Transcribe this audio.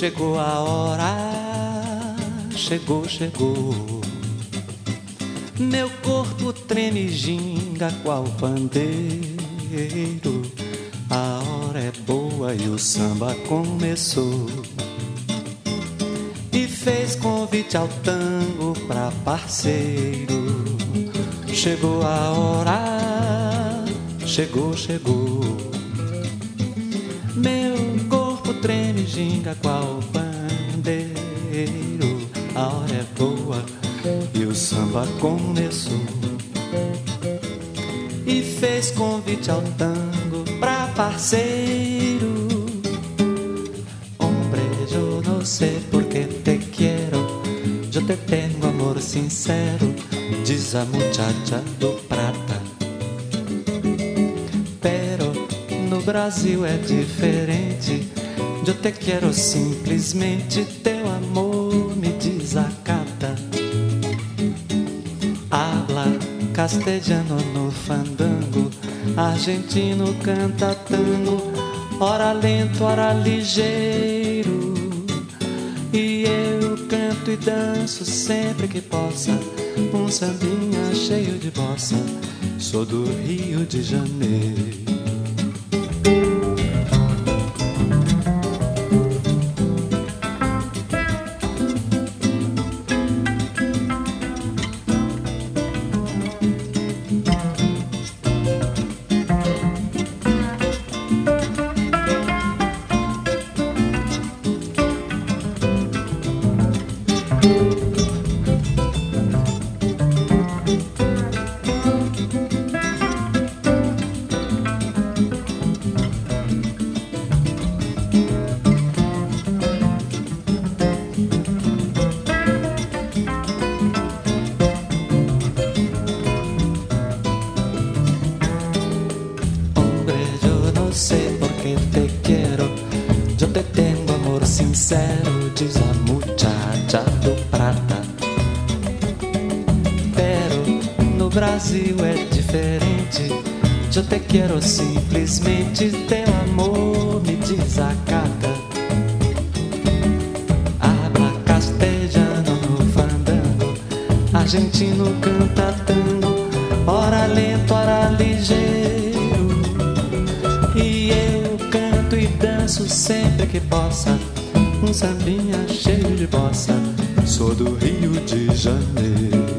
Chegou a hora, chegou, chegou. Meu corpo treme ginga qual pandeiro. A hora é boa e o samba começou. E fez convite ao tango pra parceiro. Chegou a hora, chegou, chegou. Meu corpo treme ginga qual pandeiro. A hora é boa e o samba começou. E fez convite ao tango pra parceiro. Hombre, yo no sé por qué te quiero. Yo te tengo amor sincero, diz a muchacha do prata. Brasil é diferente. Eu te quero simplesmente, teu amor me desacata. Habla castelhano no fandango, argentino canta tango, ora lento, ora ligeiro. E eu canto e danço sempre que possa, um sambinha cheio de bossa. Sou do Rio de Janeiro. Hombre, sincero, diz a muchacha do prata. Pero no Brasil é diferente. Eu te quero simplesmente, teu amor me desacata. Habla castelhano no fandango, argentino canta tango, ora lento, ora ligeiro. E eu canto e danço sempre que possa, um sambinha cheio de bossa. Sou do Rio de Janeiro.